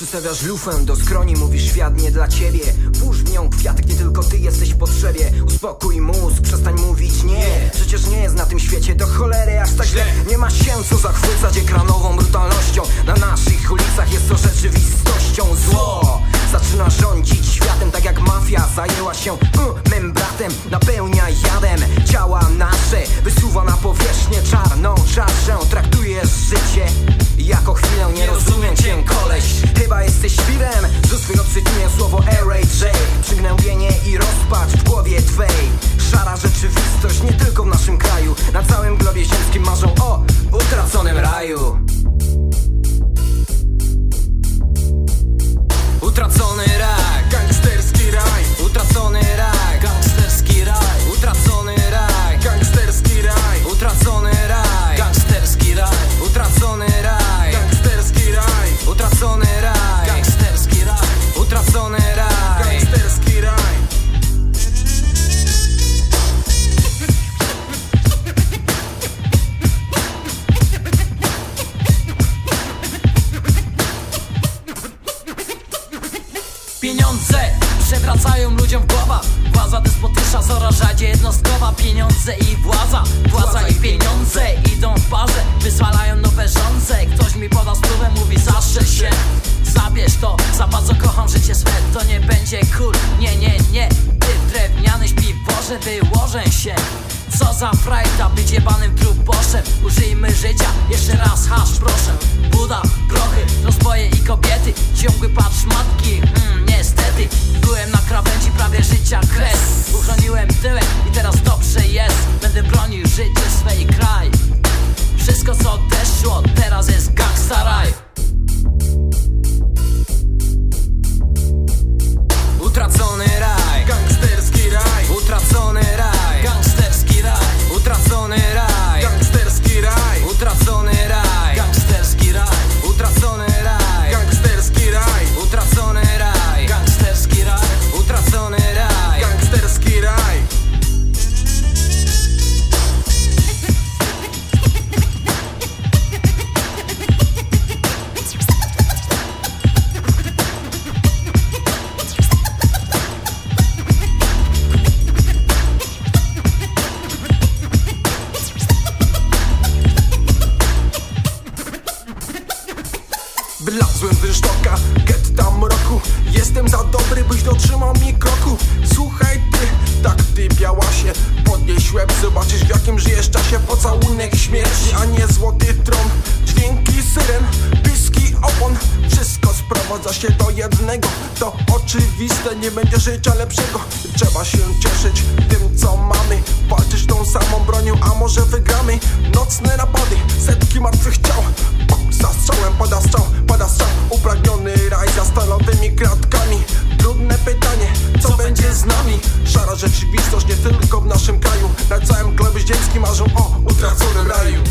Przystawiasz lufę do skroni, mówisz świat nie dla ciebie Włóż w nią kwiatek, nie tylko ty jesteś w potrzebie. Uspokój mózg, przestań mówić nie. Przecież nie jest na tym świecie do cholery aż tak źle. Nie ma się co zachwycać ekranową Zajęła się uh, mym bratem, napełnia jadem. Ciała nasze wysuwa na powierzchnię czarną czarszę Traktujesz życie jako chwilę, nie rozumiem cię koleś. Chyba jesteś świrem, z ust odcytuję słowo RAJ Przygnębienie i rozpacz w głowie twej. Szara rzeczywistość nie tylko w naszym kraju. Na całym globie ziemskim marzą o utraconym raju. Utracony Pieniądze przewracają ludziom w głowach. Władza despotyczna coraz rzadziej jednostkowa. Pieniądze i władza, władza i pieniądze Idą w parze, wyzwalają nowe rządze. Ktoś mi poda spróbę, mówi zastrzel się Zabierz to, za bardzo kocham życie swe To nie będzie cool, nie, nie, nie. Ty drewniany śpi w worze, wyłożę się. Co za frajda, być jebanym truposzem. Użyjmy życia, jeszcze raz hasz Wlazłem w rynsztoka, getta mroku Jestem za dobry, byś dotrzymał mi kroku. Słuchaj ty, tak ty białasie Podnieś łeb, zobaczysz w jakim żyjesz czasie. Pocałunek śmierci, a nie złoty tron. Dźwięki syren, piski opon. Wszystko sprowadza się do jednego. To oczywiste, nie będzie życia lepszego. Trzeba się cieszyć tym co mamy. Walczyć tą samą bronią, a może wygramy tylko w naszym kraju. Na całym globie ziemskim marzą o utraconym raju